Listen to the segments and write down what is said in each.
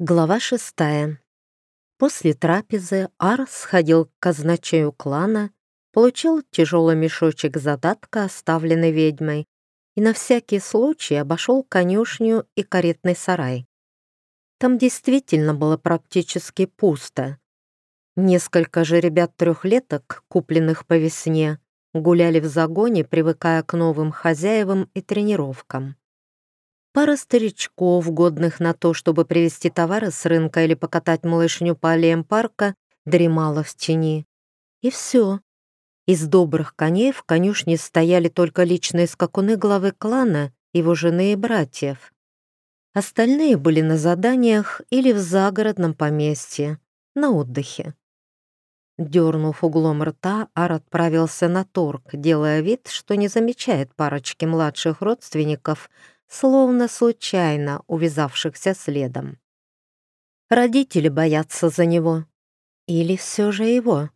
Глава шестая. После трапезы Ар сходил к казначею клана, получил тяжелый мешочек задатка, оставленный ведьмой, и на всякий случай обошел конюшню и каретный сарай. Там действительно было практически пусто. Несколько же ребят-трехлеток, купленных по весне, гуляли в загоне, привыкая к новым хозяевам и тренировкам. Пара старичков, годных на то, чтобы привезти товары с рынка или покатать малышню по аллеям парка, дремала в тени. И все. Из добрых коней в конюшне стояли только личные скакуны главы клана, его жены и братьев. Остальные были на заданиях или в загородном поместье, на отдыхе. Дернув углом рта, Ар отправился на торг, делая вид, что не замечает парочки младших родственников — словно случайно увязавшихся следом. Родители боятся за него. Или все же его?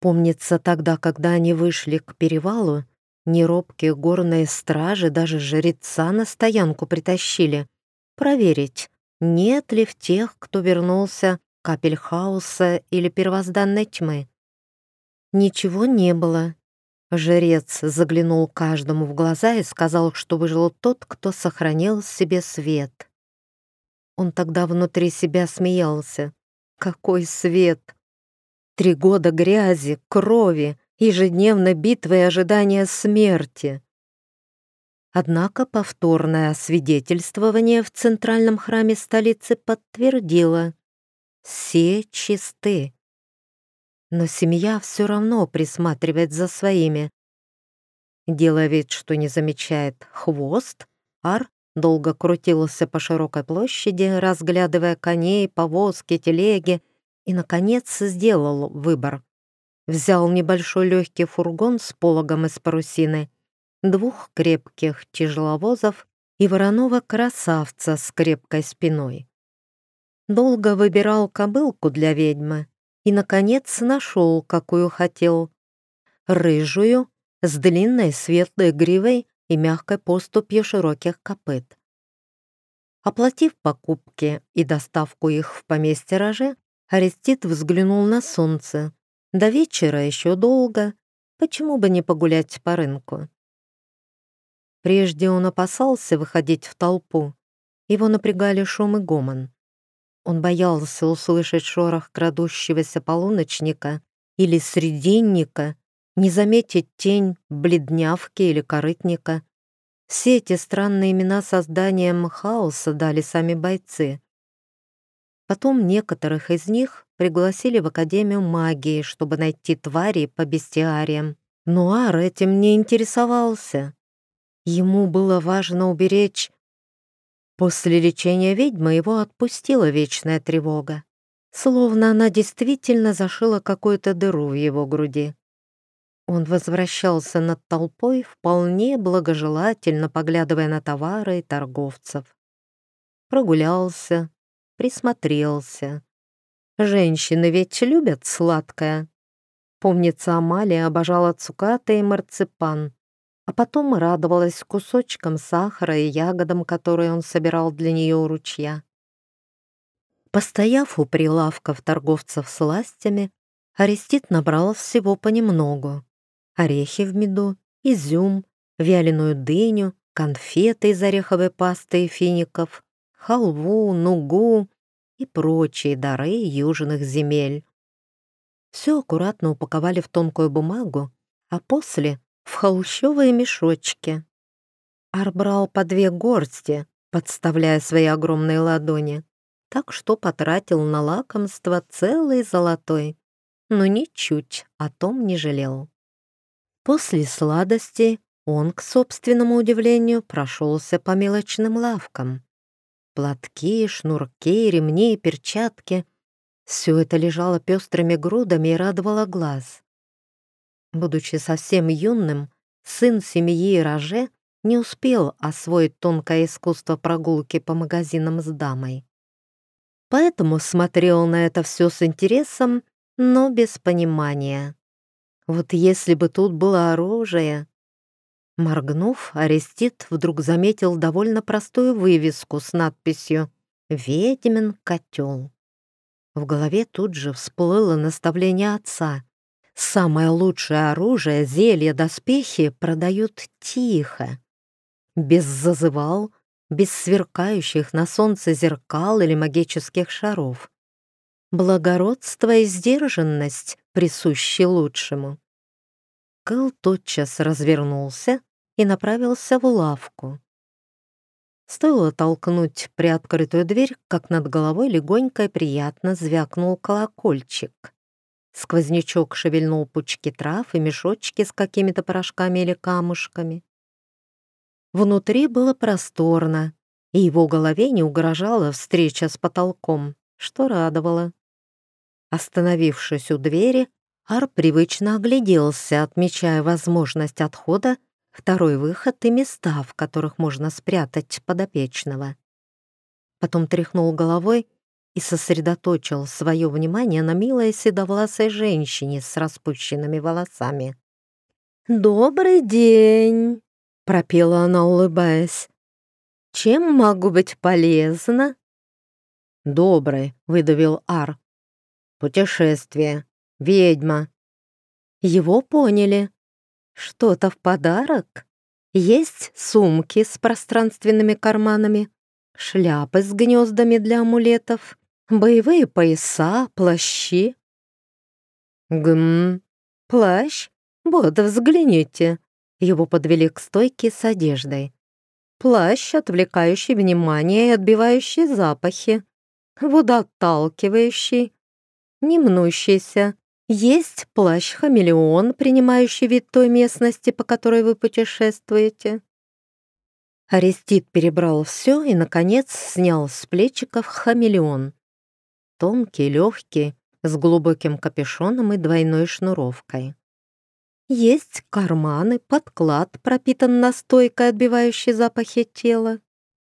Помнится тогда, когда они вышли к перевалу, неробкие горные стражи даже жреца на стоянку притащили. Проверить, нет ли в тех, кто вернулся капель хаоса или первозданной тьмы. Ничего не было, Жрец заглянул каждому в глаза и сказал, что выжил тот, кто сохранил себе свет. Он тогда внутри себя смеялся. Какой свет! Три года грязи, крови, ежедневной битвы и ожидания смерти. Однако повторное освидетельствование в центральном храме столицы подтвердило — все чисты но семья все равно присматривает за своими. Делая вид, что не замечает хвост, Ар долго крутился по широкой площади, разглядывая коней, повозки, телеги, и, наконец, сделал выбор. Взял небольшой легкий фургон с пологом из парусины, двух крепких тяжеловозов и вороного красавца с крепкой спиной. Долго выбирал кобылку для ведьмы, и, наконец, нашел, какую хотел. Рыжую, с длинной светлой гривой и мягкой поступью широких копыт. Оплатив покупки и доставку их в поместье Роже, Арестит взглянул на солнце. До вечера еще долго, почему бы не погулять по рынку? Прежде он опасался выходить в толпу. Его напрягали шум и гомон. Он боялся услышать шорох крадущегося полуночника или срединника, не заметить тень бледнявки или корытника. Все эти странные имена созданием хаоса дали сами бойцы. Потом некоторых из них пригласили в Академию магии, чтобы найти твари по бестиариям. Но Ар этим не интересовался. Ему было важно уберечь После лечения ведьмы его отпустила вечная тревога, словно она действительно зашила какую-то дыру в его груди. Он возвращался над толпой, вполне благожелательно поглядывая на товары и торговцев. Прогулялся, присмотрелся. Женщины ведь любят сладкое. Помнится, Амалия обожала цукаты и марципан а потом радовалась кусочкам сахара и ягодам, которые он собирал для нее у ручья. Постояв у прилавков торговцев сластями, Арестит набрал всего понемногу. Орехи в меду, изюм, вяленую дыню, конфеты из ореховой пасты и фиников, халву, нугу и прочие дары южных земель. Все аккуратно упаковали в тонкую бумагу, а после в холщовые мешочки. Ар брал по две горсти, подставляя свои огромные ладони, так что потратил на лакомство целый золотой, но ничуть о том не жалел. После сладостей он, к собственному удивлению, прошелся по мелочным лавкам. Платки, шнурки, ремни и перчатки — все это лежало пестрыми грудами и радовало глаз. Будучи совсем юным, сын семьи Роже не успел освоить тонкое искусство прогулки по магазинам с дамой. Поэтому смотрел на это все с интересом, но без понимания. Вот если бы тут было оружие... Моргнув, Арестит вдруг заметил довольно простую вывеску с надписью Ведьмин котел. В голове тут же всплыло наставление отца. Самое лучшее оружие, зелья, доспехи продают тихо. Без зазывал, без сверкающих на солнце зеркал или магических шаров. Благородство и сдержанность присущи лучшему. Кэл тотчас развернулся и направился в лавку. Стоило толкнуть приоткрытую дверь, как над головой легонько и приятно звякнул колокольчик. Сквознячок шевельнул пучки трав и мешочки с какими-то порошками или камушками. Внутри было просторно, и его голове не угрожала встреча с потолком, что радовало. Остановившись у двери, Ар привычно огляделся, отмечая возможность отхода, второй выход и места, в которых можно спрятать подопечного. Потом тряхнул головой и сосредоточил свое внимание на милой седовласой женщине с распущенными волосами. «Добрый день!» — пропела она, улыбаясь. «Чем могу быть полезна?» «Добрый», — выдавил Ар. «Путешествие. Ведьма». Его поняли. Что-то в подарок? Есть сумки с пространственными карманами, шляпы с гнездами для амулетов, боевые пояса, плащи. Гм, плащ? Вот, взгляните. Его подвели к стойке с одеждой. Плащ, отвлекающий внимание и отбивающий запахи. Водоотталкивающий, не мнущийся, есть плащ-хамелеон, принимающий вид той местности, по которой вы путешествуете. Арестит перебрал все и, наконец, снял с плечиков хамелеон. Тонкий, легкий, с глубоким капюшоном и двойной шнуровкой. Есть карманы, подклад пропитан настойкой, отбивающей запахи тела.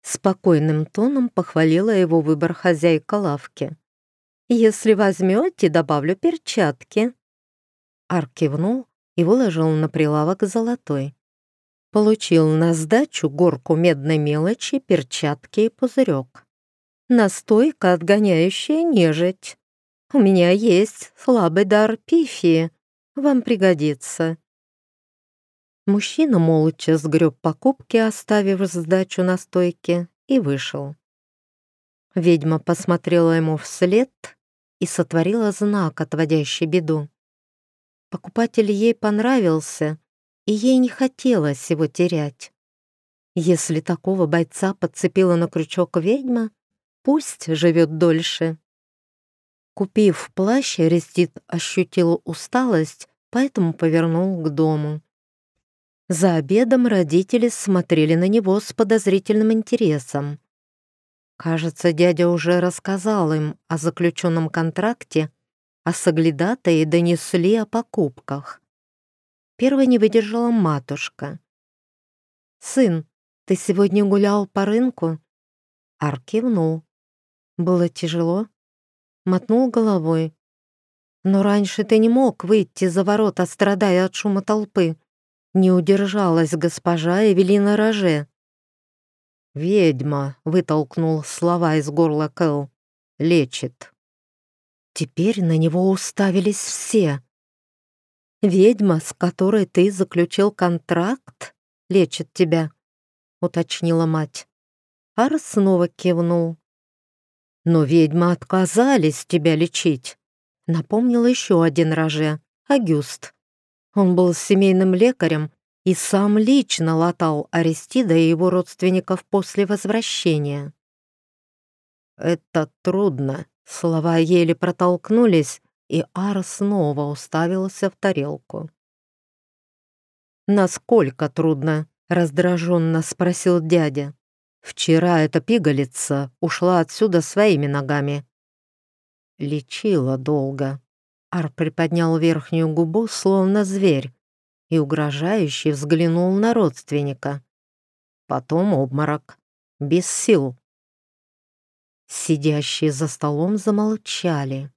Спокойным тоном похвалила его выбор хозяйка лавки. «Если возьмете, добавлю перчатки». Ар кивнул и выложил на прилавок золотой. Получил на сдачу горку медной мелочи, перчатки и пузырек. Настойка, отгоняющая нежить. У меня есть слабый дар пифии. Вам пригодится. Мужчина молча сгреб покупки, оставив сдачу на стойке, и вышел. Ведьма посмотрела ему вслед и сотворила знак, отводящий беду. Покупатель ей понравился, и ей не хотелось его терять. Если такого бойца подцепила на крючок ведьма, пусть живет дольше. Купив плащ, Рестит ощутил усталость, поэтому повернул к дому. За обедом родители смотрели на него с подозрительным интересом. Кажется, дядя уже рассказал им о заключенном контракте, а соглядатые донесли о покупках. Первой не выдержала матушка. «Сын, ты сегодня гулял по рынку?» Ар кивнул. «Было тяжело?» Мотнул головой. «Но раньше ты не мог выйти за ворота, страдая от шума толпы. Не удержалась госпожа Эвелина Роже. «Ведьма!» — вытолкнул слова из горла Кэл. «Лечит». Теперь на него уставились все. «Ведьма, с которой ты заключил контракт, лечит тебя», — уточнила мать. Ар снова кивнул. «Но ведьмы отказались тебя лечить», — напомнил еще один роже, Агюст. Он был семейным лекарем и сам лично латал Аристида и его родственников после возвращения. «Это трудно», — слова еле протолкнулись, и Ар снова уставился в тарелку. «Насколько трудно?» — раздраженно спросил дядя. «Вчера эта пигалица ушла отсюда своими ногами». Лечила долго. Ар приподнял верхнюю губу, словно зверь, и угрожающе взглянул на родственника. Потом обморок. Без сил. Сидящие за столом замолчали.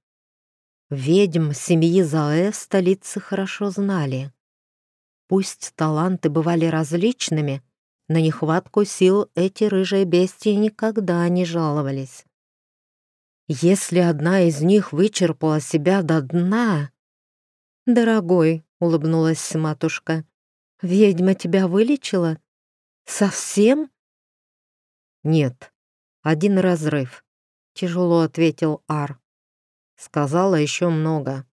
Ведьм семьи Заэ в столице хорошо знали. Пусть таланты бывали различными, на нехватку сил эти рыжие бестии никогда не жаловались. Если одна из них вычерпала себя до дна... «Дорогой», — улыбнулась матушка, — «ведьма тебя вылечила? Совсем?» «Нет, один разрыв», — тяжело ответил Ар. Сказала еще много.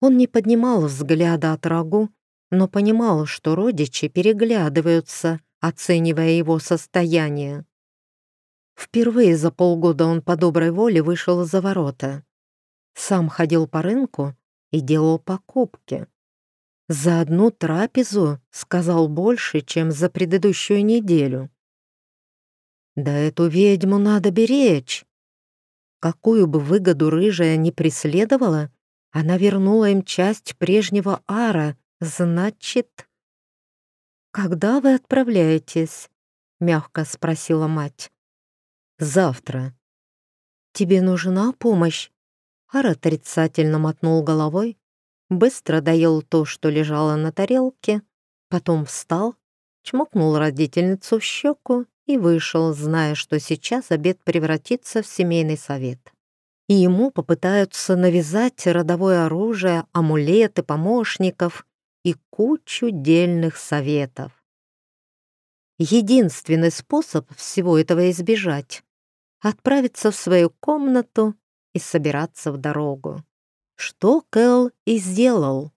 Он не поднимал взгляда от рагу, но понимал, что родичи переглядываются, оценивая его состояние. Впервые за полгода он по доброй воле вышел за ворота. Сам ходил по рынку и делал покупки. За одну трапезу сказал больше, чем за предыдущую неделю. Да эту ведьму надо беречь. Какую бы выгоду рыжая не преследовала, она вернула им часть прежнего ара, значит... «Когда вы отправляетесь?» — мягко спросила мать. «Завтра». «Тебе нужна помощь?» Ар отрицательно мотнул головой, быстро доел то, что лежало на тарелке, потом встал, чмокнул родительницу в щеку и вышел, зная, что сейчас обед превратится в семейный совет и ему попытаются навязать родовое оружие, амулеты, помощников и кучу дельных советов. Единственный способ всего этого избежать — отправиться в свою комнату и собираться в дорогу. Что Кэл и сделал.